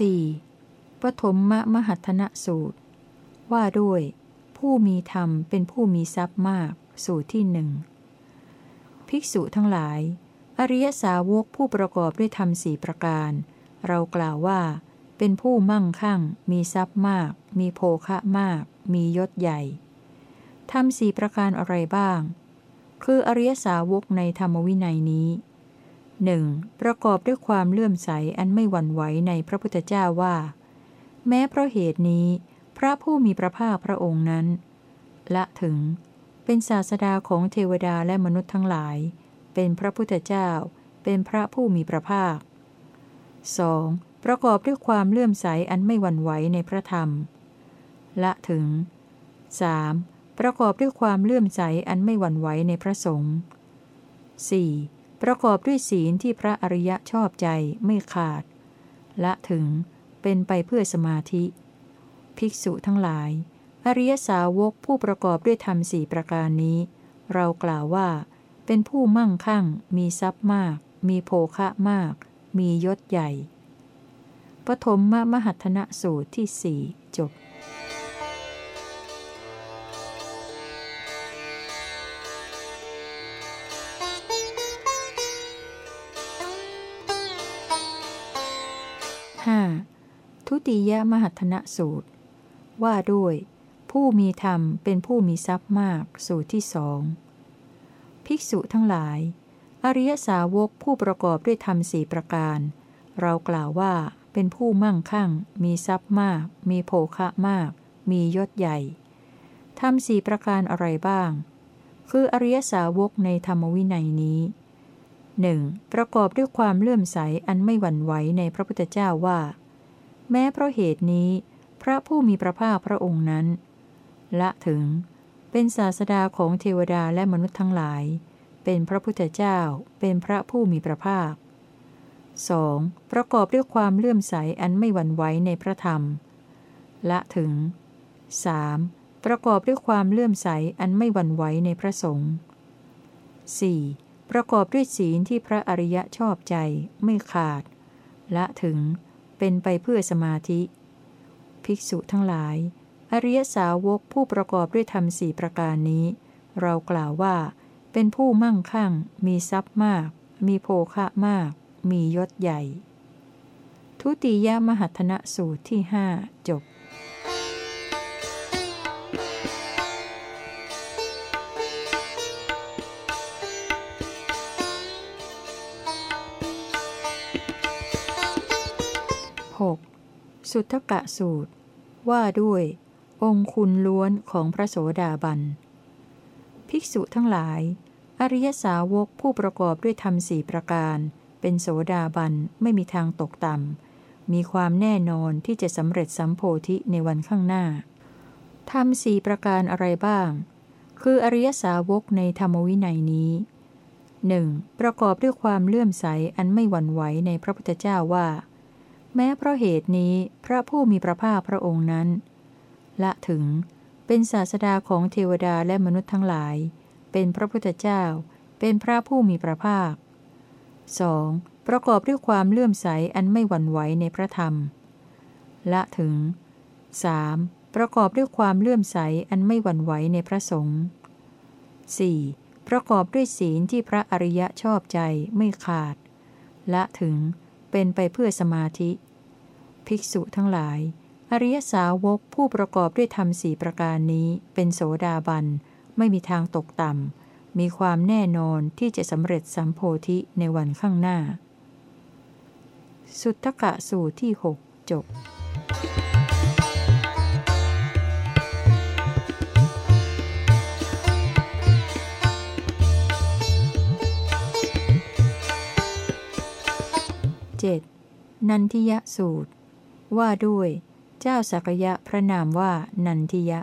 4. ปฐมมมหัฒนสูตร ว่าด้วย ผู้มีธรรมเป็นผู้มีทรัพย์มาก สูตรที่หนึ่งภิกษุทั้งหลาย อริยสาวกผู้ประกอบด้วยธรรมสี่ประการ เรากล่าวว่า เป็นผู้มั่งคั่ง มีทรัพย์มาก มีโภคะมาก มียศใหญ่ทำสี่ประการอะไรบ้าง คืออริยสาวกในธรรมวินัยนี้ หนึ่งประกอบด้วยความเลื่อมใสอันไม่หวั่นไหวในพระพุทธเจ้าว่า แม้เพราะเหตุนี้ พระผู้มีพระภาคพระองค์นั้น ละถึง เป็นศาสดาของเทวดาและมนุษย์ทั้งหลาย เป็นพระพุทธเจ้า เป็นพระผู้มีพระภาค 2. ประกอบด้วยความเลื่อมใสอันไม่หวั่นไหวในพระธรรม ละถึง 3. ประกอบด้วยความเลื่อมใสอันไม่หวั่นไหวในพระสงฆ์ 4. ประกอบด้วยศีลที่พระอริยะชอบใจไม่ขาด ละถึงเป็นไปเพื่อสมาธิ ภิกษุทั้งหลาย อริยสาวกผู้ประกอบด้วยธรรมสี่ประการนี้ เรากล่าวว่า เป็นผู้มั่งคั่ง มีทรัพย์มาก มีโภคะมาก มียศใหญ่ปฐมมมหัฒนสูตรที่สี่จบ ติยมหัฒนสูตร ว่าด้วย ผู้มีธรรมเป็นผู้มีทรัพย์มากสูตรที่สองภิกษุทั้งหลาย อริยสาวกผู้ประกอบด้วยธรรมสี่ประการ เรากล่าวว่าเป็นผู้มั่งคั่ง มีทรัพย์มาก มีโภคะมาก มียศใหญ่ทำสี่ประการอะไรบ้าง คืออริยสาวกในธรรมวินัยนี้หนึ่งประกอบด้วยความเลื่อมใสอันไม่หวั่นไหวในพระพุทธเจ้าว่า แม้เพราะเหตุนี้ พระผู้มีพระภาคพระองค์นั้น ละถึงเป็นศาสดาของเทวดาและมนุษย์ทั้งหลาย เป็นพระพุทธเจ้า เป็นพระผู้มีพระภาค 2. ประกอบด้วยความเลื่อมใสอันไม่หวั่นไหวในพระธรรม ละถึง 3. ประกอบด้วยความเลื่อมใสอันไม่หวั่นไหวในพระสงฆ์ 4. ประกอบด้วยศีลที่พระอริยะชอบใจไม่ขาด ละถึง เป็นไปเพื่อสมาธิ ภิกษุทั้งหลาย อริยสาวกผู้ประกอบด้วยธรรมสี่ประการนี้ เรากล่าวว่า เป็นผู้มั่งคั่ง มีทรัพย์มาก มีโภคะมาก มียศใหญ่ ทุติยมหัตนสูตรที่หจบ สุทธกะสูตร ว่าด้วย องคุณล้วนของพระโสดาบัน ภิกษุทั้งหลาย อริยสาวกผู้ประกอบด้วยธรรมสี่ประการ เป็นโสดาบันไม่มีทางตกต่ำ มีความแน่นอนที่จะสำเร็จสัมโพธิในวันข้างหน้า ธรรมสี่ประการอะไรบ้าง คืออริยสาวกในธรรมวินัยนี้หนึ่งประกอบด้วยความเลื่อมใสอันไม่หวั่นไหวในพระพุทธเจ้าว่า แม้เพราะเหตุนี้พระผู้มีพระภาคพระองค์นั้น ละถึงเป็นศาสดาของเทวดาและมนุษย์ทั้งหลาย เป็นพระพุทธเจ้า เป็นพระผู้มีพระภาค 2. ประกอบด้วยความเลื่อมใสอันไม่หวั่นไหวในพระธรรม ละถึง 3. ประกอบด้วยความเลื่อมใสอันไม่หวั่นไหวในพระสงฆ์ 4. ประกอบด้วยศีลที่พระอริยะชอบใจไม่ขาด ละถึง เป็นไปเพื่อสมาธิ ภิกษุทั้งหลาย อริยสาวกผู้ประกอบด้วยธรรมสี่ประการนี้ เป็นโสดาบัน ไม่มีทางตกต่ำ มีความแน่นอนที่จะสำเร็จสัมโพธิในวันข้างหน้า สุทธกะสูที่หกจบ ดนันทิยสูตร ว่าด้วย เจ้าสักยะพระนามว่านันทิยะ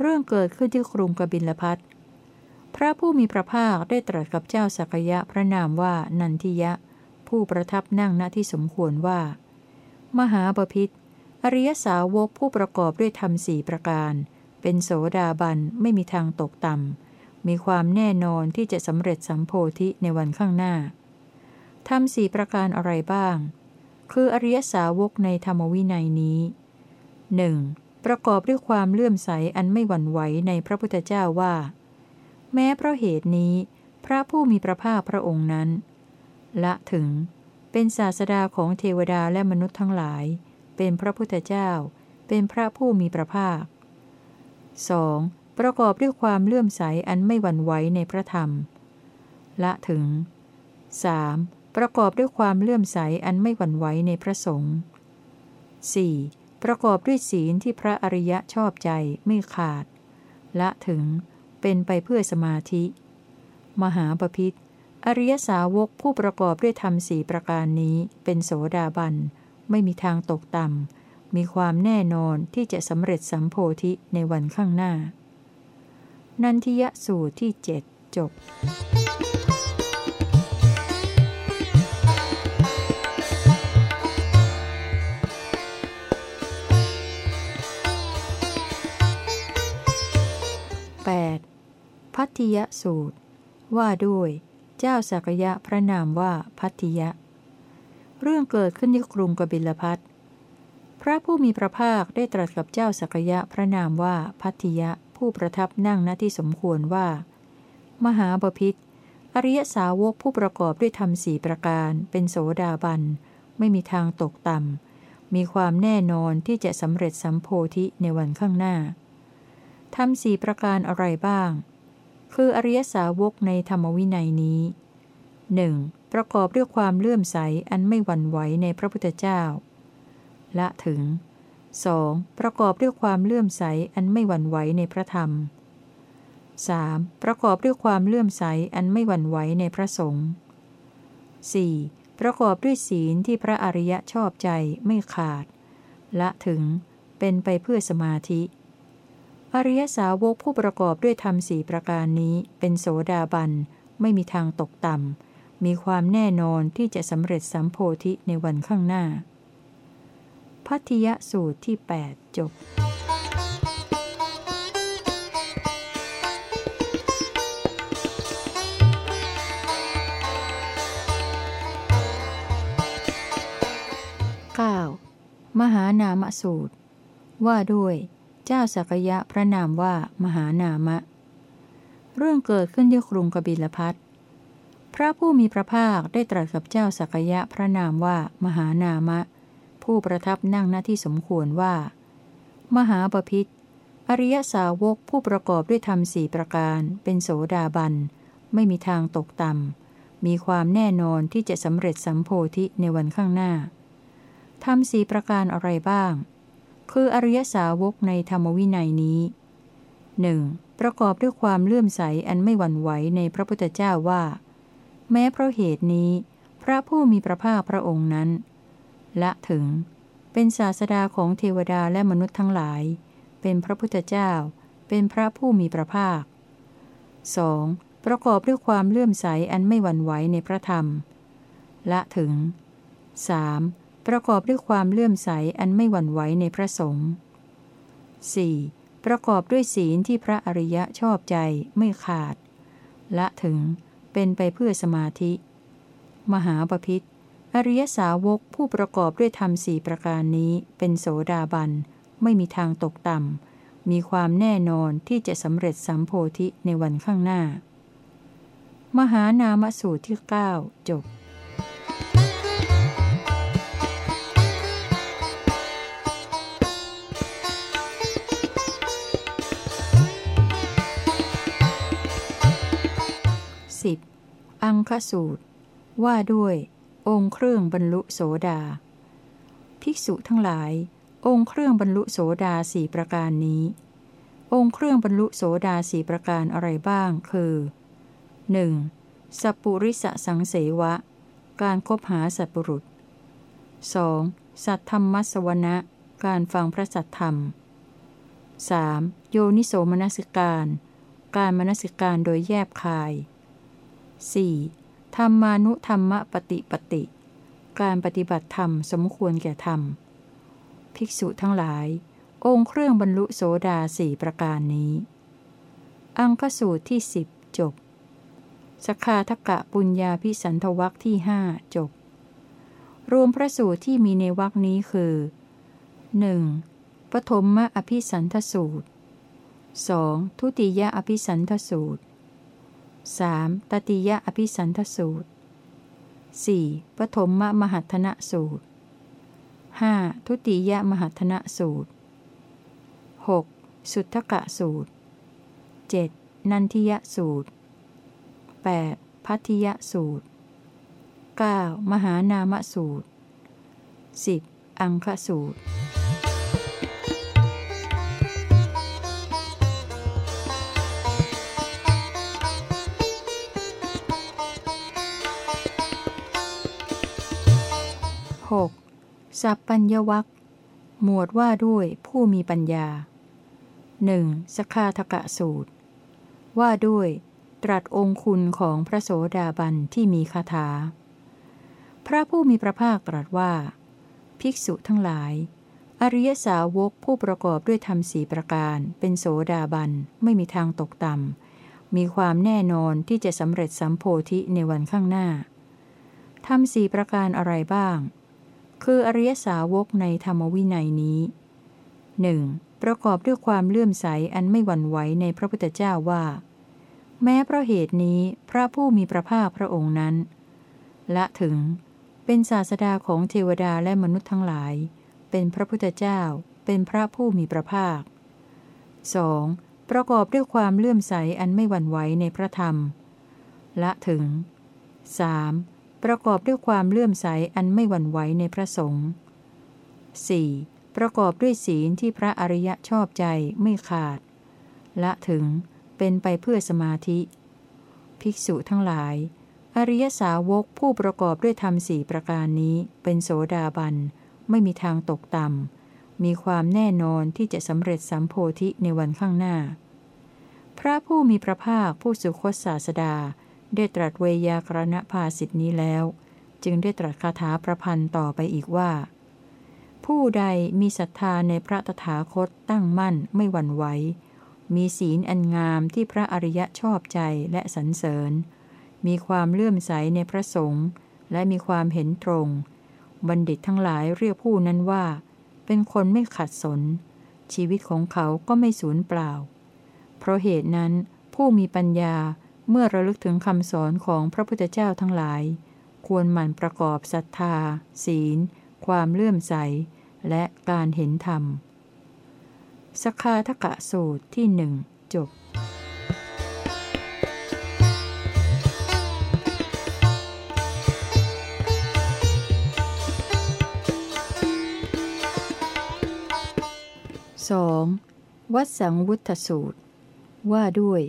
เรื่องเกิดขึ้นที่กรุงกบิลพัทพระผู้มีพระภาคได้ตรัสกับเจ้าสักยะพระนามว่านันทิยะ ผู้ประทับนั่งณที่สมควรว่า มหาบพิษอริยสาวกผู้ประกอบด้วยธรรมสี่ประการ เป็นโสดาบันไม่มีทางตกต่ำมีความแน่นอนที่จะสำเร็จสัมโพธิในวันข้างหน้า ทำสี่ประการอะไรบ้าง คืออริยสาวกในธรรมวินัยนี้หนึ่งประกอบด้วยความเลื่อมใสอันไม่หวั่นไหวในพระพุทธเจ้าว่า แม้เพราะเหตุนี้ พระผู้มีพระภาคพระองค์นั้น ละถึง เป็นศาสดาของเทวดาและมนุษย์ทั้งหลาย เป็นพระพุทธเจ้า เป็นพระผู้มีพระภาค 2. ประกอบด้วยความเลื่อมใสอันไม่หวั่นไหวในพระธรรม ละถึง 3. ประกอบด้วยความเลื่อมใสอันไม่หวั่นไหวในพระสงฆ์ 4. ประกอบด้วยศีลที่พระอริยะชอบใจไม่ขาด ละถึงเป็นไปเพื่อสมาธิ มหาปพิธอริยสาวกผู้ประกอบด้วยธรรมสี่ประการนี้เป็นโสดาบัน ไม่มีทางตกต่ำ มีความแน่นอนที่จะสำเร็จสัมโพธิในวันข้างหน้า นันทิยสูตรที่เจ็ดจบ 8. พัทธิยสูตร ว่าด้วย เจ้าสักยะพระนามว่าพัทธิยะ เรื่องเกิดขึ้นที่กรุงกบิลพัทพระผู้มีพระภาคได้ตรัสกับเจ้าสักยะพระนามว่าพัทธิยะผู้ประทับนั่งณที่สมควรว่า มหาบพิษอริยสาวกผู้ประกอบด้วยธรรมสี่ประการ เป็นโสดาบัน ไม่มีทางตกต่ำมีความแน่นอนที่จะสำเร็จสัมโพธิในวันข้างหน้า ทำสี่ประการอะไรบ้าง คืออริยสาวกในธรรมวินัยนี้หนึ่งประกอบด้วยความเลื่อมใสอันไม่หวั่นไหวในพระพุทธเจ้า ละถึง 2. ประกอบด้วยความเลื่อมใสอันไม่หวั่นไหวในพระธรรม 3. ประกอบด้วยความเลื่อมใสอันไม่หวั่นไหวในพระสงฆ์ 4. ประกอบด้วยศีลที่พระอริยะชอบใจไม่ขาด ละถึงเป็นไปเพื่อสมาธิ อริยสาวกผู้ประกอบด้วยธรรมสี่ประการนี้ เป็นโสดาบัน ไม่มีทางตกต่ำ มีความแน่นอนที่จะสำเร็จสัมโพธิในวันข้างหน้า พัทยสูตรที่ 8 จบ 9. มหานามสูตร ว่าด้วย เจ้าสักยะพระนามว่ามหานามะ เรื่องเกิดขึ้นที่กรุงกบิลพัทพระผู้มีพระภาคได้ตรัสกับเจ้าสักยะพระนามว่ามหานามะ ผู้ประทับนั่งหน้าที่สมควรว่า มหาปพิธอริยสาวกผู้ประกอบด้วยธรรมสี่ประการ เป็นโสดาบัน ไม่มีทางตกต่ำ มีความแน่นอนที่จะสำเร็จสัมโพธิในวันข้างหน้าทำสี่ประการอะไรบ้าง คืออริยสาวกในธรรมวินัยนี้หนึ่งประกอบด้วยความเลื่อมใสอันไม่หวั่นไหวในพระพุทธเจ้าว่า แม้เพราะเหตุนี้ พระผู้มีพระภาคพระองค์นั้นละถึง เป็นศาสดาของเทวดาและมนุษย์ทั้งหลาย เป็นพระพุทธเจ้า เป็นพระผู้มีพระภาค 2. ประกอบด้วยความเลื่อมใสอันไม่หวั่นไหวในพระธรรม ละถึง 3. ประกอบด้วยความเลื่อมใสอันไม่หวั่นไหวในพระสงฆ์ 4. ประกอบด้วยศีลที่พระอริยะชอบใจไม่ขาด ละถึงเป็นไปเพื่อสมาธิ มหาปพิธอริยสาวกผู้ประกอบด้วยธรรมสี่ประการนี้เป็นโสดาบัน ไม่มีทางตกต่ำ มีความแน่นอนที่จะสำเร็จสัมโพธิในวันข้างหน้า มหานามสูตรที่ 9 จบ 10. อังคสูตร ว่าด้วย องค์เครื่องบรรลุโสดา ภิกษุทั้งหลาย องค์เครื่องบรรลุโสดาสี่ประการนี้ องค์เครื่องบรรลุโสดาสี่ประการอะไรบ้าง คือ 1. สัพปุริสสังเสวะ การคบหาสัตบุรุษ 2. สัตธรรมสวนะการฟังพระสัตธรรม 3. โยนิโสมนสิการ การมนสิการโดยแยบคาย 4. ธรรมานุธรรมปฏิปติ การปฏิบัติธรรมสมควรแก่ธรรม ภิกษุทั้งหลาย องค์เครื่องบรรลุโสดาสี่ประการนี้ อังคสูตรที่สิบจบ สคาทกะปุญญาพิสันทวักที่ห้าจบ รวมพระสูตรที่มีในวรคนี้คือ 1. ปฐมมอภิสันทสูตร 2. ทุติยอภิสันทสูตร 3. ตติยะอภิสันทสูตร 4. ปฐมมมหัฒนสูตร 5. ทุติยมหัฒนสูตร 6. สุทธกะสูตร 7. นันทิยสูตร 8. พัทธิยสูตร 9. มหานามสูตร 10. อังคสูตร 6. สัพปัญญวัคหมวดว่าด้วยผู้มีปัญญาหนึ่งสคาทกะสูตร ว่าด้วย ตรัสองคุณของพระโสดาบันที่มีคาถา พระผู้มีพระภาคตรัสว่า ภิกษุทั้งหลาย อริยสาวกผู้ประกอบด้วยธรรมสีประการ เป็นโสดาบันไม่มีทางตกต่ำมีความแน่นอนที่จะสำเร็จสัมโพธิในวันข้างหน้าทำสี่ประการอะไรบ้าง คืออริยสาวกในธรรมวินัยนี้หนึ่งประกอบด้วยความเลื่อมใสอันไม่หวั่นไหวในพระพุทธเจ้าว่า แม้เพราะเหตุนี้พระผู้มีพระภาคพระองค์นั้น ละถึงเป็นศาสดาของเทวดาและมนุษย์ทั้งหลาย เป็นพระพุทธเจ้า เป็นพระผู้มีพระภาค 2. ประกอบด้วยความเลื่อมใสอันไม่หวั่นไหวในพระธรรม ละถึง 3. ประกอบด้วยความเลื่อมใสอันไม่หวั่นไหวในพระสงฆ์ 4. ประกอบด้วยศีลที่พระอริยะชอบใจไม่ขาด ละถึงเป็นไปเพื่อสมาธิ ภิกษุทั้งหลาย อริยสาวกผู้ประกอบด้วยธรรมสี่ประการนี้เป็นโสดาบัน ไม่มีทางตกต่ำ มีความแน่นอนที่จะสำเร็จสัมโพธิในวันข้างหน้า พระผู้มีพระภาคผู้สุคตศาสดา ได้ตรัสเวยากรณภาสิทธินี้แล้ว จึงได้ตรัสคาถาประพันธ์ต่อไปอีกว่า ผู้ใดมีศรัทธาในพระตถาคตตั้งมั่นไม่หวั่นไหวมีศีลอันงามที่พระอริยะชอบใจและสรรเสริญ มีความเลื่อมใสในพระสงฆ์และมีความเห็นตรง บัณฑิตทั้งหลายเรียกผู้นั้นว่า เป็นคนไม่ขัดสน ชีวิตของเขาก็ไม่สูญเปล่า เพราะเหตุนั้นผู้มีปัญญา เมื่อระลึกถึงคำสอนของพระพุทธเจ้าทั้งหลาย ควรหมั่นประกอบศรัทธา ศีล ความเลื่อมใส และการเห็นธรรม สคาทกะสูตรที่หนึ่งจบสองวัดสังวุฒสูตร ว่าด้วย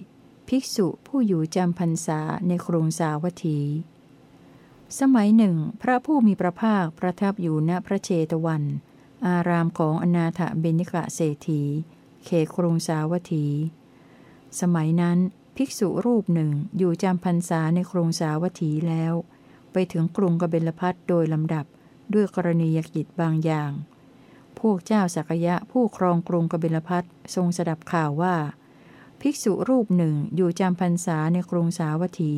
ภิกษุผู้อยู่จำพรรษาในครุงสาวัตถี สมัยหนึ่ง พระผู้มีพระภาคประทับอยู่ณพระเชตวัน อารามของอนาถเบนิกะเศรษฐี เขครุงสาวัตถี สมัยนั้นภิกษุรูปหนึ่งอยู่จำพรรษาในครุงสาวัตถีแล้ว ไปถึงกรุงกบิลพัทโดยลำดับด้วยกรณียกิจบางอย่าง พวกเจ้าสักยะผู้ครองกรุงกบิลพัททรงสดับข่าวว่า ภิกษุรูปหนึ่งอยู่จำพรรษาในกรุงสาวัตถี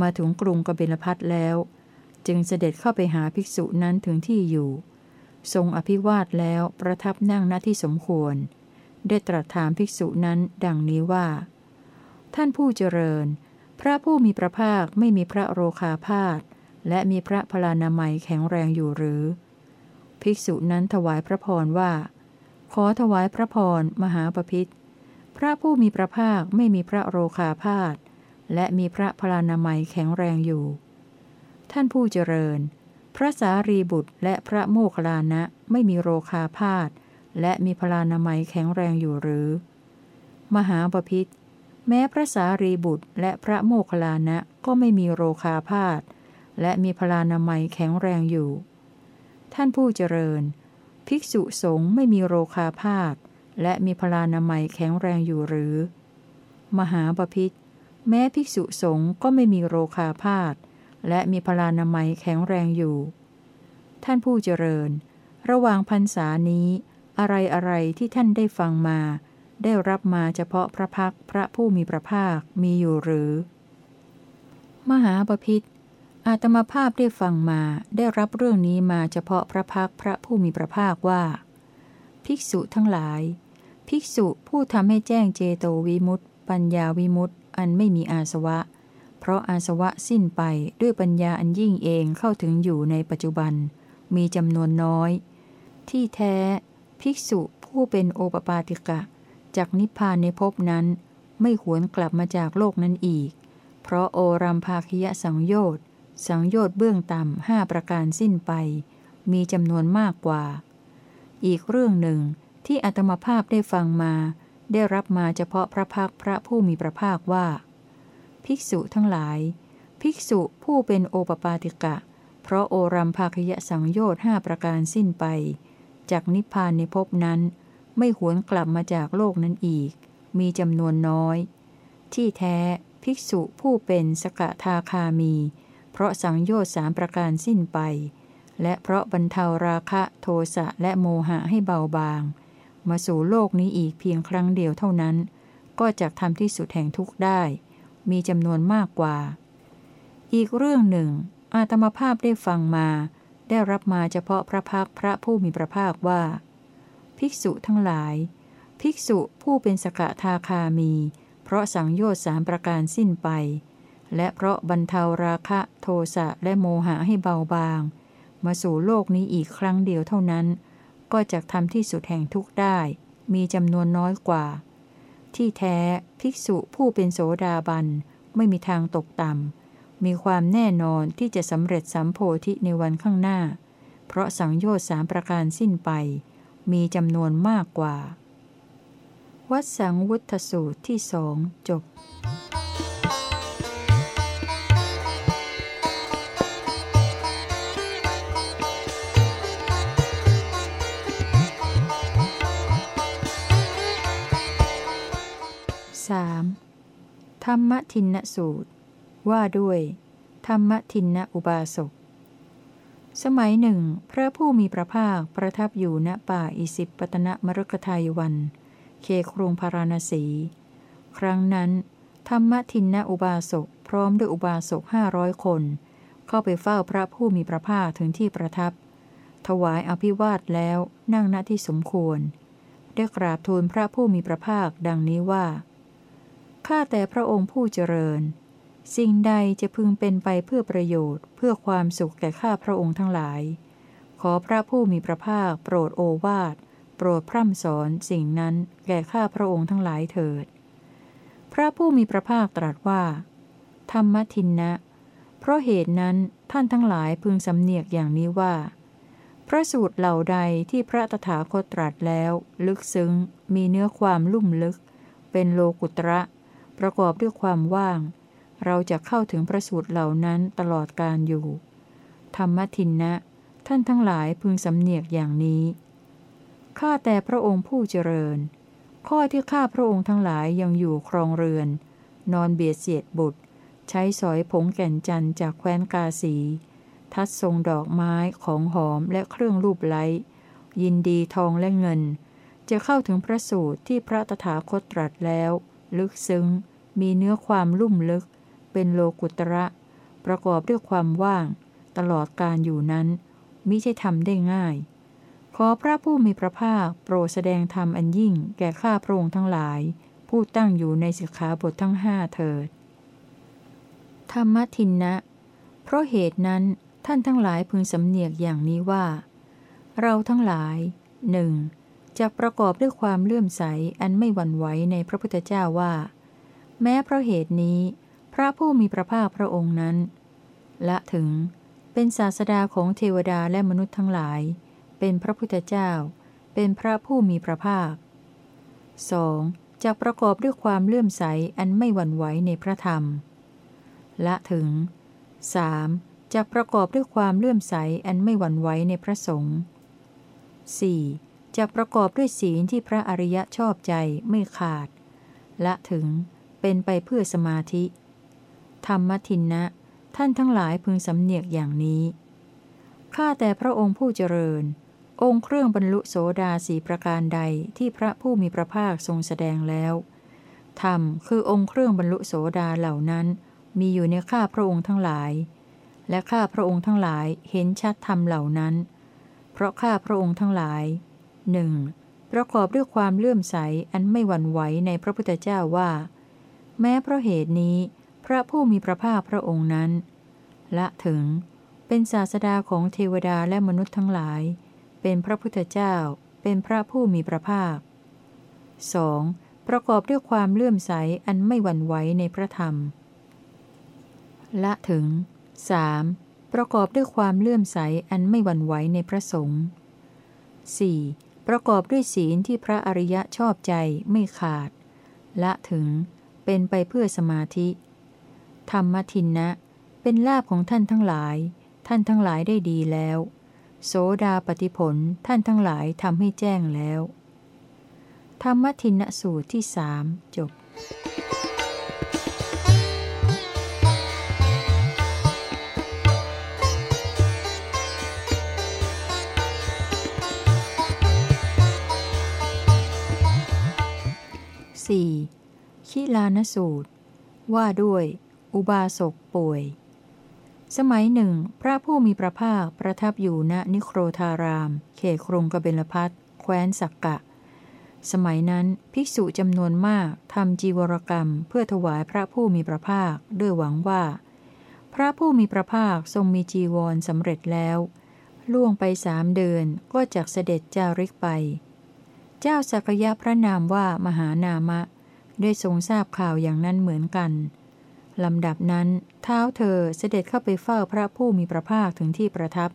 มาถึงกรุงกบิลพัทแล้ว จึงเสด็จเข้าไปหาภิกษุนั้นถึงที่อยู่ ทรงอภิวาทแล้วประทับนั่งณที่สมควร ได้ตรัสถามภิกษุนั้นดังนี้ว่า ท่านผู้เจริญ พระผู้มีพระภาคไม่มีพระโรคาพาธและมีพระพลานามัยแข็งแรงอยู่หรือ ภิกษุนั้นถวายพระพรว่า ขอถวายพระพรมหาปพิธ พระผู้มีพระภาคไม่มีพระโรคาพาธและมีพระพลานามัยแข็งแรงอยู่ ท่านผู้เจริญ พระสารีบุตรและพระโมคคัลลานะไม่มีโรคาพาธและมีพลานามัยแข็งแรงอยู่หรือ มหาปพิธแม้พระสารีบุตรและพระโมคคัลลานะก็ไม่มีโรคาพาธและมีพลานามัยแข็งแรงอยู่ ท่านผู้เจริญ ภิกษุสงฆ์ไม่มีโรคาพาธ และมีพลานามัยแข็งแรงอยู่หรือ มหาปพิธแม้ภิกษุสงฆ์ก็ไม่มีโรคาพาธและมีพลานามัยแข็งแรงอยู่ ท่านผู้เจริญ ระหว่างพรรษานี้ อะไรอะไรที่ท่านได้ฟังมา ได้รับมาเฉพาะพระพักพระผู้มีพระภาคมีอยู่หรือ มหาปพิธอาตมาภาพได้ฟังมาได้รับเรื่องนี้มาเฉพาะพระพักพระผู้มีพระภาคว่า ภิกษุทั้งหลาย ภิกษุผู้ทำให้แจ้งเจโตวิมุตติปัญญาวิมุตติอันไม่มีอาสวะ เพราะอาสวะสิ้นไปด้วยปัญญาอันยิ่งเองเข้าถึงอยู่ในปัจจุบัน มีจำนวนน้อย ที่แท้ ภิกษุผู้เป็นโอปปาติกะจากนิพพานในภพนั้น ไม่หวนกลับมาจากโลกนั้นอีก เพราะโอรัมภาคิยสังโยชน์สังโยชน์เบื้องต่ำห้าประการสิ้นไป มีจำนวนมากกว่า อีกเรื่องหนึ่ง ที่อัตมภาพได้ฟังมา ได้รับมาเฉพาะพระพักพระผู้มีพระภาคว่า ภิกษุทั้งหลาย ภิกษุผู้เป็นโอปปาติกะ เพราะโอรัมภาคยะสังโยชน์ห้าประการสิ้นไป จากนิพพานในภพนั้น ไม่หวนกลับมาจากโลกนั้นอีก มีจำนวนน้อย ที่แท้ภิกษุผู้เป็นสกทาคามี เพราะสังโยชน์สามประการสิ้นไป และเพราะบรรเทาราคะโทสะและโมหะให้เบาบาง มาสู่โลกนี้อีกเพียงครั้งเดียวเท่านั้น ก็จะทำที่สุดแห่งทุกข์ได้ มีจำนวนมากกว่า อีกเรื่องหนึ่ง อาตมาภาพได้ฟังมา ได้รับมาเฉพาะพระพักพระผู้มีพระภาคว่า ภิกษุทั้งหลาย ภิกษุผู้เป็นสกทาคามี เพราะสังโยชน์สามประการสิ้นไป และเพราะบรรเทาราคะโทสะและโมหะให้เบาบาง มาสู่โลกนี้อีกครั้งเดียวเท่านั้น ก็จะทำที่สุดแห่งทุกข์ได้ มีจำนวนน้อยกว่า ที่แท้ภิกษุผู้เป็นโสดาบันไม่มีทางตกต่ำ มีความแน่นอนที่จะสำเร็จสัมโพธิในวันข้างหน้า เพราะสังโยชน์สามประการสิ้นไป มีจำนวนมากกว่า วัดสังวุฒสูตรที่สองจบ 3. ธรรมทินนสูตร ว่าด้วย ธรรมทินนอุบาสก สมัยหนึ่ง พระผู้มีพระภาคประทับอยู่ณป่าอิสิปปตนมรกทายวัน เคครุงพาราณสี ครั้งนั้น ธรรมทินนอุบาสก พร้อมด้วยอุบาสกห้าร้อยคน เข้าไปเฝ้าพระผู้มีพระภาคถึงที่ประทับ ถวายอภิวาทแล้วนั่งณที่สมควรได้กราบทูลพระผู้มีพระภาคดังนี้ว่า ข้าแต่พระองค์ผู้เจริญ สิ่งใดจะพึงเป็นไปเพื่อประโยชน์ เพื่อความสุขแก่ข้าพระองค์ทั้งหลาย ขอพระผู้มีพระภาคโปรดโอวาทโปรดพร่ำสอนสิ่งนั้นแก่ข้าพระองค์ทั้งหลายเถิด พระผู้มีพระภาคตรัสว่า ธรรมทินนะ เพราะเหตุนั้นท่านทั้งหลายพึงสำเนียกอย่างนี้ว่า พระสูตรเหล่าใดที่พระตถาคตตรัสแล้ว ลึกซึ้ง มีเนื้อความลุ่มลึก เป็นโลกุตระ ประกอบด้วยความว่าง เราจะเข้าถึงพระสูตรเหล่านั้นตลอดการอยู่ ธรรมทินนะ ท่านทั้งหลายพึงสำเนียกอย่างนี้ ข้าแต่พระองค์ผู้เจริญ ข้อที่ข้าพระองค์ทั้งหลายยังอยู่ครองเรือน นอนเบียดเสียดบุตร ใช้สอยผงแก่นจันจากแคว้นกาสี ทัดทรงดอกไม้ของหอมและเครื่องรูปไล้ ยินดีทองและเงินจะเข้าถึงพระสูตรที่พระตถาคตตรัสแล้ว ลึกซึ้ง มีเนื้อความลุ่มลึก เป็นโลกุตระ ประกอบด้วยความว่าง ตลอดการอยู่นั้นมิใช่ทำได้ง่าย ขอพระผู้มีพระภาคโปรดแสดงธรรมอันยิ่งแก่ข้าพระองค์ทั้งหลาย ผู้ตั้งอยู่ในสิกขาบททั้งห้าเถิด ธรรมทินนะ เพราะเหตุนั้นท่านทั้งหลายพึงสำเนียกอย่างนี้ว่า เราทั้งหลายหนึ่ง จะประกอบด้วยความเลื่อมใสอันไม่หวั่นไหวในพระพุทธเจ้าว่า แม้เพราะเหตุนี้ พระผู้มีพระภาคพระองค์นั้น ละถึงเป็นศาสดาของเทวดาและมนุษย์ทั้งหลาย เป็นพระพุทธเจ้า เป็นพระผู้มีพระภาค 2. จะประกอบด้วยความเลื่อมใสอันไม่หวั่นไหวในพระธรรม ละถึง 3. จะประกอบด้วยความเลื่อมใสอันไม่หวั่นไหวในพระสงฆ์ 4. จะประกอบด้วยศีลที่พระอริยะชอบใจไม่ขาด ละถึงเป็นไปเพื่อสมาธิ ธรรมทินนะ ท่านทั้งหลายพึงสำเนียกอย่างนี้ ข้าแต่พระองค์ผู้เจริญ องค์เครื่องบรรลุโสดาสีประการใดที่พระผู้มีพระภาคทรงแสดงแล้ว ธรรมคือองค์เครื่องบรรลุโสดาเหล่านั้นมีอยู่ในข้าพระองค์ทั้งหลาย และข้าพระองค์ทั้งหลายเห็นชัดธรรมเหล่านั้น เพราะข้าพระองค์ทั้งหลาย หนึ่งประกอบด้วยความเลื่อมใสอันไม่หวั่นไหวในพระพุทธเจ้าว่า แม้เพราะเหตุนี้ พระผู้มีพระภาคพระองค์นั้น ละถึงเป็นศาสดาของเทวดาและมนุษย์ทั้งหลาย เป็นพระพุทธเจ้า เป็นพระผู้มีพระภาค 2. ประกอบด้วยความเลื่อมใสอันไม่หวั่นไหวในพระธรรม ละถึง 3. ประกอบด้วยความเลื่อมใสอันไม่หวั่นไหวในพระสงฆ์ 4. ประกอบด้วยศีลที่พระอริยะชอบใจไม่ขาด ละถึงเป็นไปเพื่อสมาธิ ธรรมทินนะ เป็นลาบของท่านทั้งหลาย ท่านทั้งหลายได้ดีแล้ว โสดาปฏิผลท่านทั้งหลายทำให้แจ้งแล้ว ธรรมทินะสูตรที่สามจบ 4. ชิลานสูตร ว่าด้วย อุบาสกป่วย สมัยหนึ่ง พระผู้มีพระภาคประทับอยู่ณนิโครธาราม เขตกรุงกบิลพัทแคว้นสักกะ สมัยนั้นภิกษุจำนวนมากทำจีวรกรรมเพื่อถวายพระผู้มีพระภาคด้วยหวังว่า พระผู้มีพระภาคทรงมีจีวรสำเร็จแล้ว ล่วงไปสามเดือนก็จากเสด็จจาริกไป เจ้าสักยะพระนามว่ามหานามะ ได้ทรงทราบข่าวอย่างนั้นเหมือนกันลำดับนั้น เท้าเธอเสด็จเข้าไปเฝ้าพระผู้มีพระภาคถึงที่ประทับ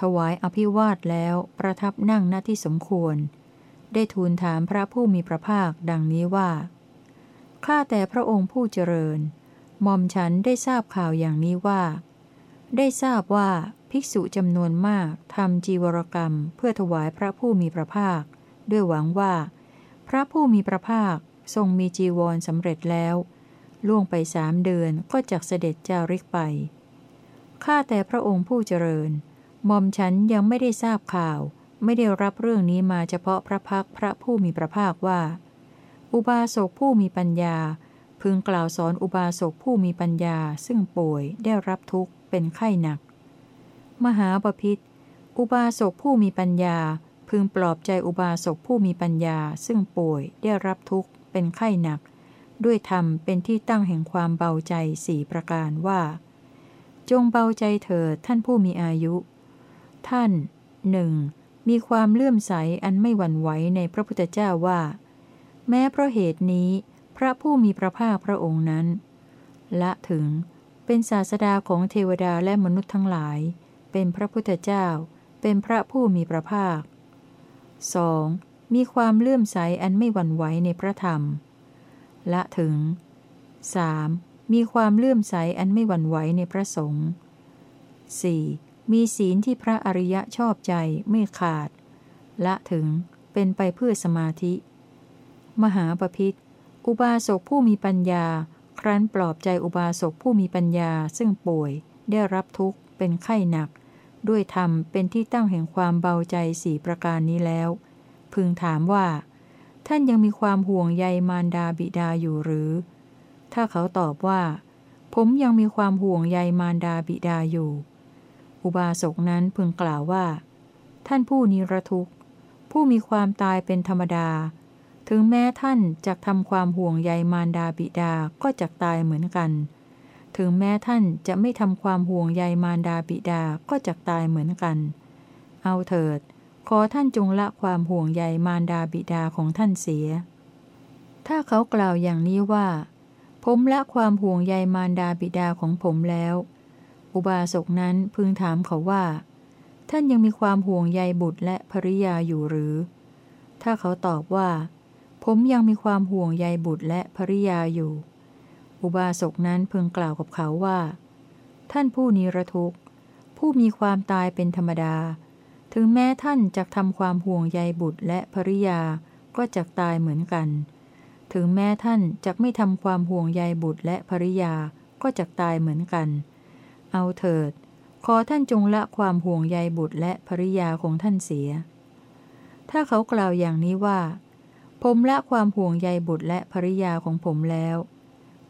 ถวายอภิวาทแล้วประทับนั่งหน้าที่สมควร ได้ทูลถามพระผู้มีพระภาคดังนี้ว่า ข้าแต่พระองค์ผู้เจริญหม่อมฉันได้ทราบข่าวอย่างนี้ว่า ได้ทราบว่าภิกษุจำนวนมากทำจีวรกรรมเพื่อถวายพระผู้มีพระภาค ด้วยหวังว่า พระผู้มีพระภาคทรงมีจีวรสำเร็จแล้ว ล่วงไปสามเดือนก็จากเสด็จจาริกไป ข้าแต่พระองค์ผู้เจริญหม่อมฉันยังไม่ได้ทราบข่าว ไม่ได้รับเรื่องนี้มาเฉพาะพระพักพระผู้มีพระภาคว่า อุบาสกผู้มีปัญญา พึงกล่าวสอนอุบาสกผู้มีปัญญาซึ่งป่วยได้รับทุกข์เป็นไข้หนัก มหาปพิธอุบาสกผู้มีปัญญา พึงปลอบใจอุบาสกผู้มีปัญญา ซึ่งป่วยได้รับทุกข์ เป็นไข้หนัก ด้วยธรรมเป็นที่ตั้งแห่งความเบาใจสี่ประการว่า จงเบาใจเถิดท่านผู้มีอายุ ท่านหนึ่งมีความเลื่อมใสอันไม่หวั่นไหวในพระพุทธเจ้าว่า แม้เพราะเหตุนี้พระผู้มีพระภาคพระองค์นั้น ละถึงเป็นศาสดาของเทวดาและมนุษย์ทั้งหลาย เป็นพระพุทธเจ้า เป็นพระผู้มีพระภาค 2. มีความเลื่อมใสอันไม่หวั่นไหวในพระธรรม ละถึง 3. มีความเลื่อมใสอันไม่หวั่นไหวในพระสงฆ์ 4. มีศีลที่พระอริยะชอบใจไม่ขาด ละถึงเป็นไปเพื่อสมาธิ มหาปพิธอุบาสกผู้มีปัญญา ครั้นปลอบใจอุบาสกผู้มีปัญญาซึ่งป่วยได้รับทุกข์เป็นไข้หนัก ด้วยธรรมเป็นที่ตั้งแห่งความเบาใจสี่ประการนี้แล้ว พึงถามว่า ท่านยังมีความห่วงใยมารดาบิดาอยู่หรือ ถ้าเขาตอบว่า ผมยังมีความห่วงใยมารดาบิดาอยู่ อุบาสกนั้นพึงกล่าวว่า ท่านผู้นิรทุกข์ ผู้มีความตายเป็นธรรมดา ถึงแม้ท่านจะทำความห่วงใยมารดาบิดาก็จะตายเหมือนกัน ถึงแม้ท่านจะไม่ทำความห่วงใยมารดาบิดาก็จะตายเหมือนกัน เอาเถิด ขอท่านจงละความห่วงใยมารดาบิดาของท่านเสีย ถ้าเขากล่าวอย่างนี้ว่า ผมละความห่วงใยมารดาบิดาของผมแล้ว อุบาสกนั้นพึงถามเขาว่า ท่านยังมีความห่วงใยบุตรและภริยาอยู่หรือ ถ้าเขาตอบว่า ผมยังมีความห่วงใยบุตรและภริยาอยู่ อุบาสกนั้นพึงกล่าวกับเขาว่า ท่านผู้นิรทุกข์ ผู้มีความตายเป็นธรรมดา ถึงแม้ท่านจะทำความห่วงใยบุตรและภริยาก็จะตายเหมือนกัน ถึงแม้ท่านจะไม่ทำความห่วงใยบุตรและภริยาก็จะตายเหมือนกัน เอาเถิด ขอท่านจงละความห่วงใยบุตรและภริยาของท่านเสีย ถ้าเขากล่าวอย่างนี้ว่า ผมละความห่วงใยบุตรและภริยาของผมแล้ว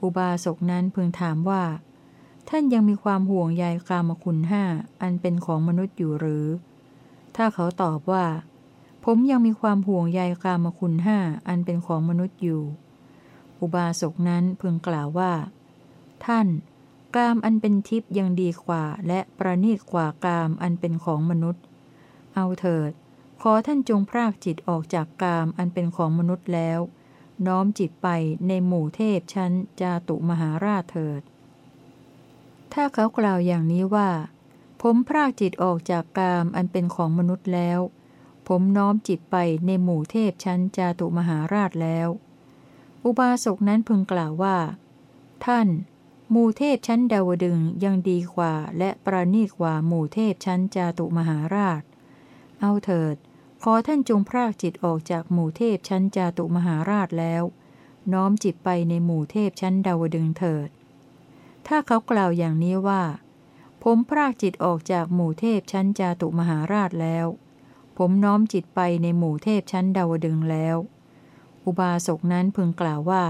อุบาสกนั้นพึงถามว่า ท่านยังมีความห่วงใยกามคุณห้าอันเป็นของมนุษย์อยู่หรือ ถ้าเขาตอบว่า ผมยังมีความห่วงใยกามคุณห้าอันเป็นของมนุษย์อยู่ อุบาสกนั้นพึงกล่าวว่า ท่าน กามอันเป็นทิพย์ยังดีกว่าและประณีตกว่ากามอันเป็นของมนุษย์ เอาเถิด ขอท่านจงพรากจิตออกจากกามอันเป็นของมนุษย์แล้ว น้อมจิตไปในหมู่เทพชั้นจาตุมหาราชเถิด ถ้าเขากล่าวอย่างนี้ว่า ผมพรากจิตออกจากกามอันเป็นของมนุษย์แล้ว ผมน้อมจิตไปในหมู่เทพชั้นจาตุมหาราชแล้ว อุบาสกนั้นพึงกล่าวว่า ท่าน หมู่เทพชั้นดาวดึงยังดีกว่าและประณีตกว่าหมู่เทพชั้นจาตุมหาราช เอาเถิด ขอท่านจงพรากจิตออกจากหมู่เทพชั้นจาตุมหาราชแล้ว น้อมจิตไปในหมู่เทพชั้นดาวดึงเถิด ถ้าเขากล่าวอย่างนี้ว่า ผมพรากจิตออกจากหมู่เทพชั้นจาตุมหาราชแล้ว ผมน้อมจิตไปในหมู่เทพชั้นดาวดึงแล้ว อุบาสกนั้นพึงกล่าวว่า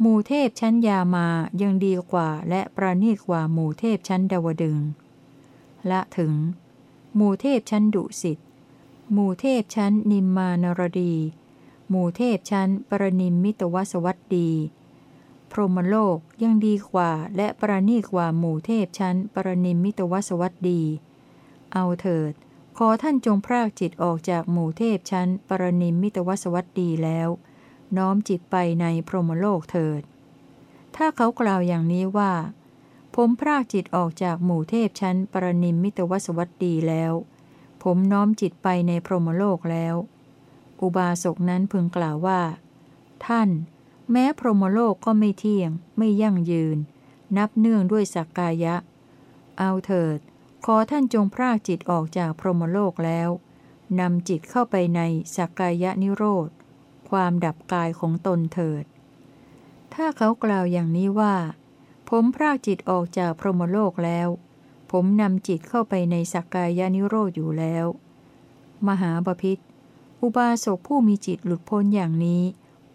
หมู่เทพชั้นยามายังดีกว่าและประณีตกว่าหมู่เทพชั้นดาวดึง ละถึง หมู่เทพชั้นดุสิต หมู่เทพชั้นนิมมานรดี หมู่เทพชั้นปรนิมมิตวสวัสดี พรหมโลกยังดีกว่าและประณีกว่าหมู่เทพชั้นปรนิมมิตวสวัสดี เอาเถิด ขอท่านจงพรากจิตออกจากหมู่เทพชั้นปรนิมมิตวสวัสดีแล้ว น้อมจิตไปในพรหมโลกเถิด ถ้าเขากล่าวอย่างนี้ว่า ผมพรากจิตออกจากหมู่เทพชั้นปรนิมมิตวสวัสดีแล้ว ผมน้อมจิตไปในพรหมโลกแล้ว อุบาสกนั้นพึงกล่าวว่า ท่าน แม้พรหมโลกก็ไม่เที่ยง ไม่ยั่งยืน นับเนื่องด้วยสักกายะ เอาเถิด ขอท่านจงพรากจิตออกจากพรหมโลกแล้วนำจิตเข้าไปในสักกายะนิโรธ ความดับกายของตนเถิด ถ้าเขากล่าวอย่างนี้ว่า ผมพรากจิตออกจากพรหมโลกแล้ว ผมนำจิตเข้าไปในสักกายนิโรธอยู่แล้ว มหาบพิษอุบาสกผู้มีจิตหลุดพ้นอย่างนี้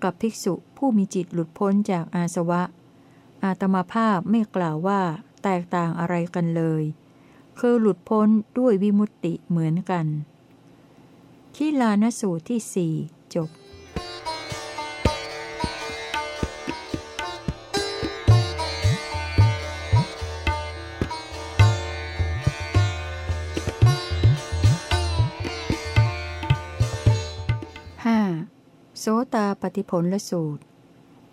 กับภิกษุผู้มีจิตหลุดพ้นจากอาสวะ อาตมาภาพไม่กล่าวว่าแตกต่างอะไรกันเลย คือหลุดพ้นด้วยวิมุตติเหมือนกันขีลานสูตรที่สี่จบ โสตาปฏิผลละสูตร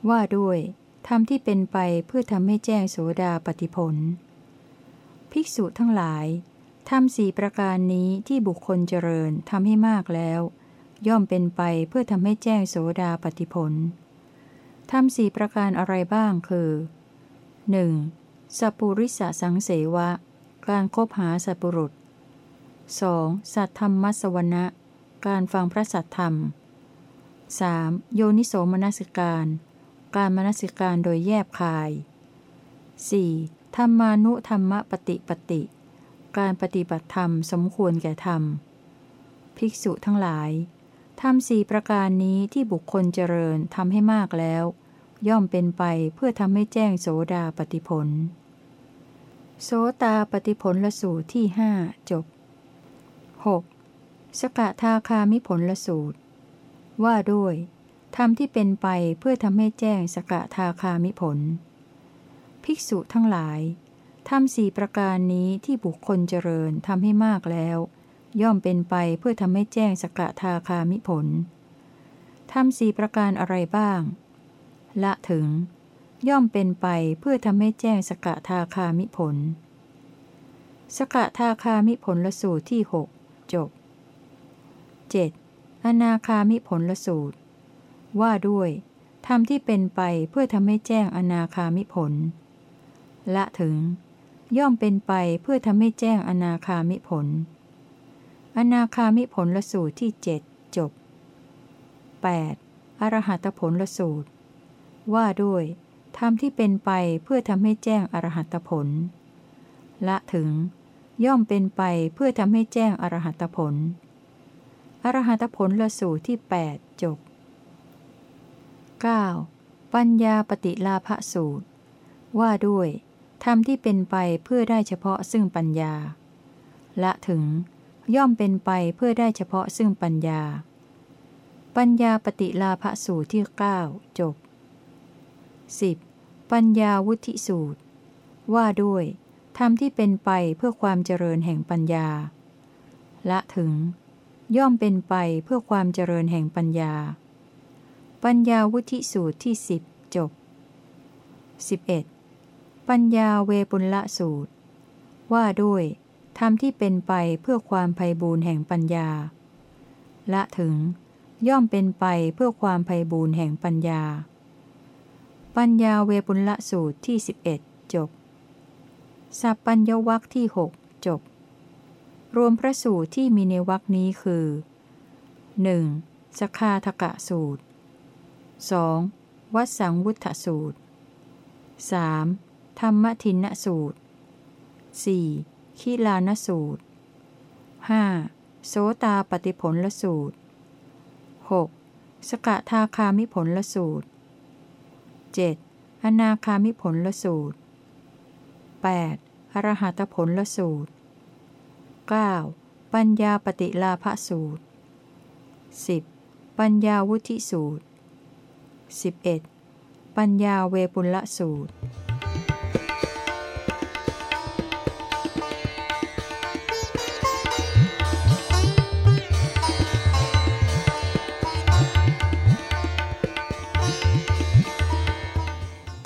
ว่าด้วยธรรมที่เป็นไปเพื่อทำให้แจ้งโสดาปฏิผล ภิกษุทั้งหลายทำสี่ประการนี้ที่บุคคลเจริญทำให้มากแล้ว ย่อมเป็นไปเพื่อทำให้แจ้งโสดาปฏิผลทำสี่ประการอะไรบ้างคือ 1. สัปุริสสังเสวะ การคบหาสัปุรุษ 2. สัทธรรมมัสวนะ การฟังพระสัทธรรม 3. โยนิโสมนสิการ การมนสิการโดยแยบคาย 4. ธรรมานุธรรมปฏิปติ การปฏิบัติธรรมสมควรแก่ธรรม ภิกษุทั้งหลายทำสี่ประการนี้ที่บุคคลเจริญทำให้มากแล้ว ย่อมเป็นไปเพื่อทำให้แจ้งโสดาปฏิผล โสตาปฏิผลละสูตรที่หจบ 6. สกทาคามิผลละสูตร ว่าด้วยธรรมที่เป็นไปเพื่อทำให้แจ้งสกทาคามิผล ภิกษุทั้งหลายทำสี่ประการนี้ที่บุคคลเจริญทำให้มากแล้ว ย่อมเป็นไปเพื่อทำให้แจ้งสกทาคามิผลทำสี่ประการอะไรบ้าง ละถึง ย่อมเป็นไปเพื่อทำให้แจ้งสกทาคามิผล สกทาคามิผลละสูตรที่หกจบ 7. อนาคามิผลลสูตร ว่าด้วยธรรมที่เป็นไปเพื่อทำให้แจ้งอนาคามิผล ละถึง ย่อมเป็นไปเพื่อทำให้แจ้งอนาคามิผล อนาคามิผลลสูตรที่เจ็ดจบ 8. อรหัตผลลสูตร ว่าด้วยธรรมที่เป็นไปเพื่อทำให้แจ้งอรหัตผล ละถึง ย่อมเป็นไปเพื่อทำให้แจ้งอรหัตผล อรหัตผลละสูตรที่ 8 จบ 9. ปัญญาปฏิลาภสูตร ว่าด้วยธรรมที่เป็นไปเพื่อได้เฉพาะซึ่งปัญญา ละถึงย่อมเป็นไปเพื่อได้เฉพาะซึ่งปัญญา ปัญญาปฏิลาภสูตรที่ 9 จบ 10. ปัญญาวุธิสูตร ว่าด้วยธรรมที่เป็นไปเพื่อความเจริญแห่งปัญญา ละถึง ย่อมเป็นไปเพื่อความเจริญแห่งปัญญา ปัญญาวุธิสูตรที่สิบจบ 11. ปัญญาเวปุลละสูตร ว่าด้วยธรรมที่เป็นไปเพื่อความไพ่บูรแห่งปัญญา ละถึง ย่อมเป็นไปเพื่อความไพ่บูรแห่งปัญญา ปัญญาเวปุลละสูตรที่ 11 จบ สัพปัญญวัคที่ 6 จบ รวมพระสูตรที่มีในวัคนี้คือ 1. สคาทกะสูตร 2. วัดสังวุฒสูตร 3. ธรรมทินสูตร 4. ขีลานสูตร 5. โสตาปฏิผลละสูตร 6. สกทาคามิผลละสูตร 7. อนาคามิผลละสูตร 8. อรหัตผลละสูตร 9. ปัญญาปฏิลาภสูตร 10. ปัญญาวุธิสูตร 11. ปัญญาเวปุลละสูตร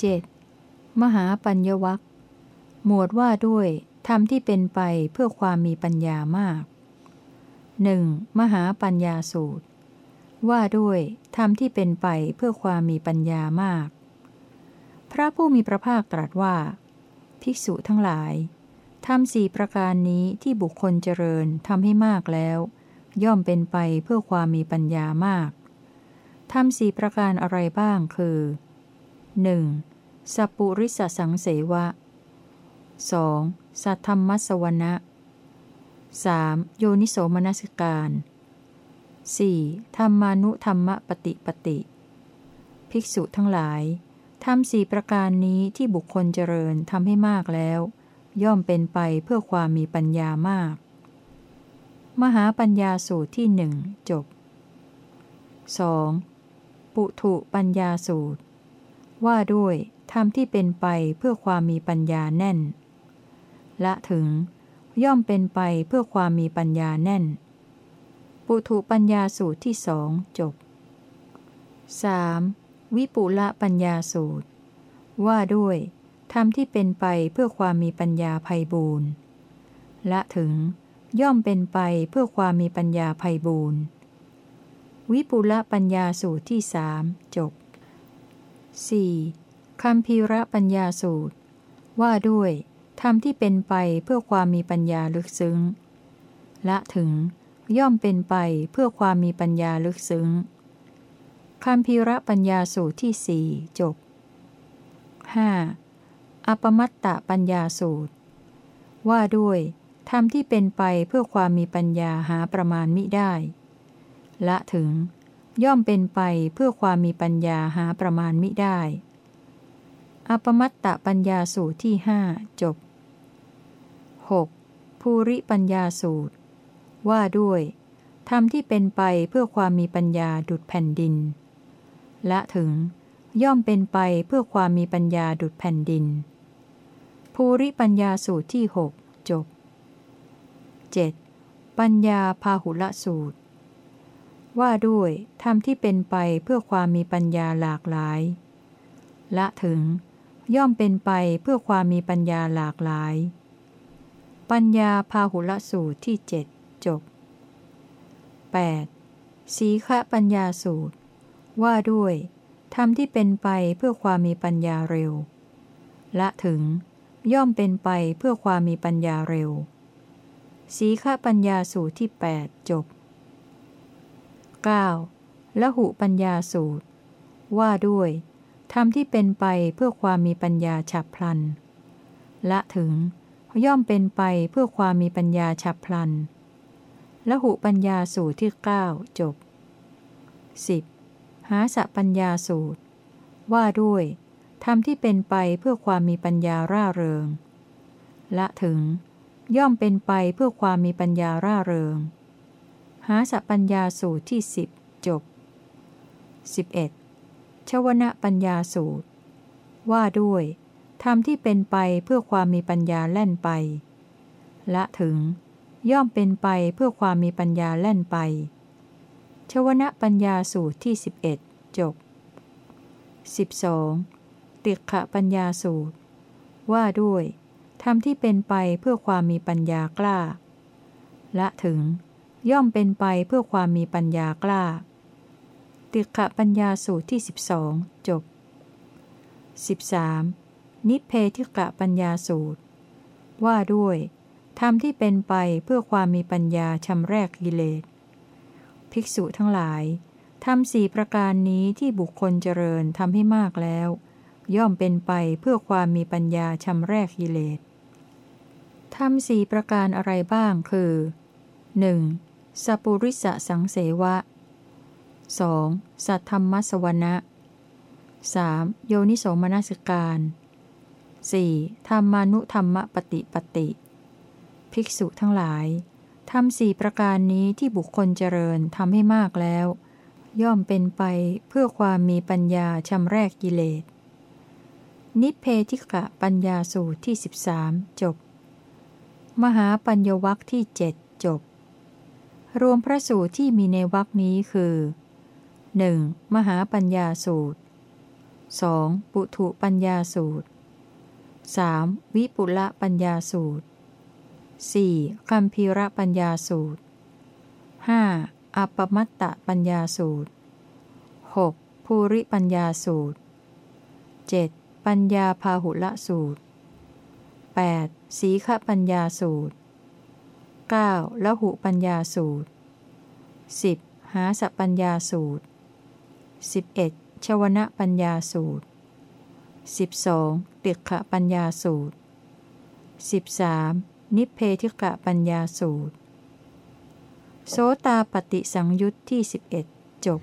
7. มหาปัญญวัคหมวดว่าด้วย ธรรมที่เป็นไปเพื่อความมีปัญญามาก 1. มหาปัญญาสูตร ว่าด้วยธรรมที่เป็นไปเพื่อความมีปัญญามาก พระผู้มีพระภาคตรัสว่า ภิกษุทั้งหลายทำสี่ประการนี้ที่บุคคลเจริญทำให้มากแล้ว ย่อมเป็นไปเพื่อความมีปัญญามากทำสี่ประการอะไรบ้างคือ 1. สัปปุริสสังเสวะ 2. สัทธรรมสวนะ 3. โยนิโสมนสิการ 4. ธรรมานุธรรมปฏิปติ ภิกษุทั้งหลายทำสี่ประการนี้ที่บุคคลเจริญทำให้มากแล้ว ย่อมเป็นไปเพื่อความมีปัญญามาก มหาปัญญาสูตรที่หนึ่งจบ 2. ปุถุปัญญาสูตร ว่าด้วยธรรมที่เป็นไปเพื่อความมีปัญญาแน่น ละถึง ย่อมเป็นไปเพื่อความมีปัญญาแน่น ปุถุปัญญาสูตรที่สองจบ 3. วิปุละปัญญาสูตร ว่าด้วยธรรมที่เป็นไปเพื่อความมีปัญญาภัยบูรณ์ละถึง ย่อมเป็นไปเพื่อความมีปัญญาภัยบูรณ์วิปุละปัญญาสูตรที่สามจบ 4. คำพีระปัญญาสูตร ว่าด้วย รมที่เป็นไปเพื่อความมีปัญญาลึกซึ้ง ละถึงย่อมเป็นไปเพื่อความมีปัญญาลึกซึ้งคำพีระปัญญาสูตรที่สี่จบ 5. อปมัตตปัญญาสูตร ว่าด้วยธรรมที่เป็นไปเพื่อความมีปัญญาหาประมาณมิได้ ละถึง ย่อมเป็นไปเพื่อความมีปัญญาหาประมาณมิได้ อปมัตตปัญญาสูตรที่หจบ 6. ภูริปัญญาสูตร ว่าด้วยธรรมที่เป็นไปเพื่อความมีปัญญาดุดแผ่นดิน ละถึง ย่อมเป็นไปเพื่อความมีปัญญาดุดแผ่นดิน ภูริปัญญาสูตรที่หจบ 7. ปัญญาพาหุละสูตร ว่าด้วยธรรมที่เป็นไปเพื่อความมีปัญญาหลากหลาย ละถึง ย่อมเป็นไปเพื่อความมีปัญญาหลากหลาย ปัญญาพาหุละสูตรที่เจ็ดจบ 8. สีขปัญญาสูตร ว่าด้วยธรรมที่เป็นไปเพื่อความมีปัญญาเร็ว ละถึง ย่อมเป็นไปเพื่อความมีปัญญาเร็ว สีขปัญญาสูตรที่ 8 จบ 9. ละหุปัญญาสูตร ว่าด้วยธรรมที่เป็นไปเพื่อความมีปัญญาฉับพลัน ละถึง ย่อมเป็นไปเพื่อความมีปัญญาฉับพลันละหุปัญญาสูตรที่ 9 จบ 10. หาสปัญญาสูตร ว่าด้วยธรรมที่เป็นไปเพื่อความมีปัญญาร่าเริง ละถึง ย่อมเป็นไปเพื่อความมีปัญญาร่าเริง หาสัปัญญาสูตรที่สิบจบ 11. ชวนะปัญญาสูตร ว่าด้วย ธรรมที่เป็นไปเพื่อความมีปัญญาแล่นไป ละถึง ย่อมเป็นไปเพื่อความมีปัญญาแล่นไป ชวนะปัญญาสูตรที่ 11 จบ 12. ติขะปัญญาสูตร ว่าด้วยธรรมที่เป็นไปเพื่อความมีปัญญากล้า ละถึง ย่อมเป็นไปเพื่อความมีปัญญากล้า ติขะปัญญาสูตรที่ 12 จบ 13. นิเพธิกะปัญญาสูตร ว่าด้วยธรรมที่เป็นไปเพื่อความมีปัญญาชำแรกกิเลส ภิกษุทั้งหลายทำสี่ประการนี้ที่บุคคลเจริญทำให้มากแล้ว ย่อมเป็นไปเพื่อความมีปัญญาชำแรกกิเลสทำสี่ประการอะไรบ้างคือ 1. สัปุริสสังเสวะ 2. สัทธรรมสวนะ 3. โยนิโสมนสิการ 4. ธรรมานุธรรมปฏิปติ ภิกษุทั้งหลายทำสี่ประการนี้ที่บุคคลเจริญทำให้มากแล้ว ย่อมเป็นไปเพื่อความมีปัญญาชำแรกกิเลส นิเพธิกะปัญญาสูตรที่ 13 จบ มหาปัญญวัคที่เจ็ดจบ รวมพระสูตรที่มีในวัคนี้คือ 1. มหาปัญญาสูตร 2. ปุถุปัญญาสูตร 3. วิปุละปัญญาสูตร 4. คัมภีระปัญญาสูตร 5. อัปมัตตปัญญาสูตร 6. ภูริปัญญาสูตร 7. ปัญญาพาหุละสูตร 8. สีขปัญญาสูตร 9. ละหุปัญญาสูตร 10. หาสปัญญาสูตร 11. ชวนะปัญญาสูตร 12. ติขะปัญญาสูตร 13. นิเพธิกะปัญญาสูตร โสตาปฏิสังยุตที่ 11 จบ